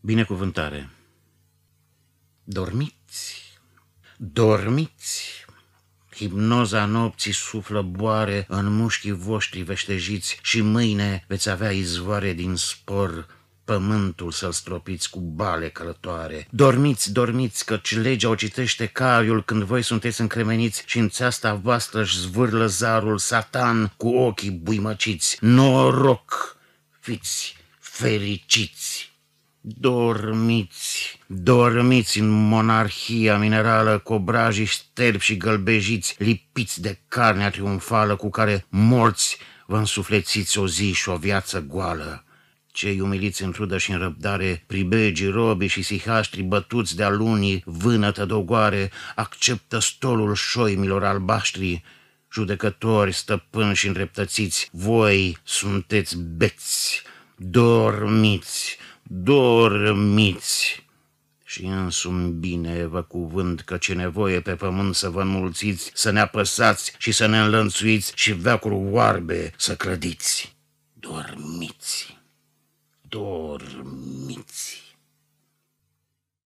Binecuvântare. Dormiți, dormiți. Hipnoza nopții suflă boare în mușchii voștri veștejiți și mâine veți avea izvoare din spor pământul să-l stropiți cu bale călătoare. Dormiți, dormiți, căci legea o citește caiul când voi sunteți încremeniți și în țeasta voastră își zvârlă zarul satan cu ochii buimăciți. Noroc, fiți fericiți! Dormiți, dormiți în monarhia minerală, cu obrajii șterpi și gălbejiți, lipiți de carnea triumfală cu care morți vă însuflețiți o zi și o viață goală. Cei umiliți în trudă și în răbdare, pribegii, robi și sihaștri bătuți de-a lunii, vânătă dogoare, acceptă stolul șoimilor albaștri, judecători, stăpâni și îndreptățiți, voi sunteți beți, dormiți, dormiți. Și însumi bine vă cuvânt că ce nevoie pe pământ să vă înmulțiți, să ne apăsați și să ne înlănțuiți și veacuri oarbe să clădiți. Dormiți, dormiți.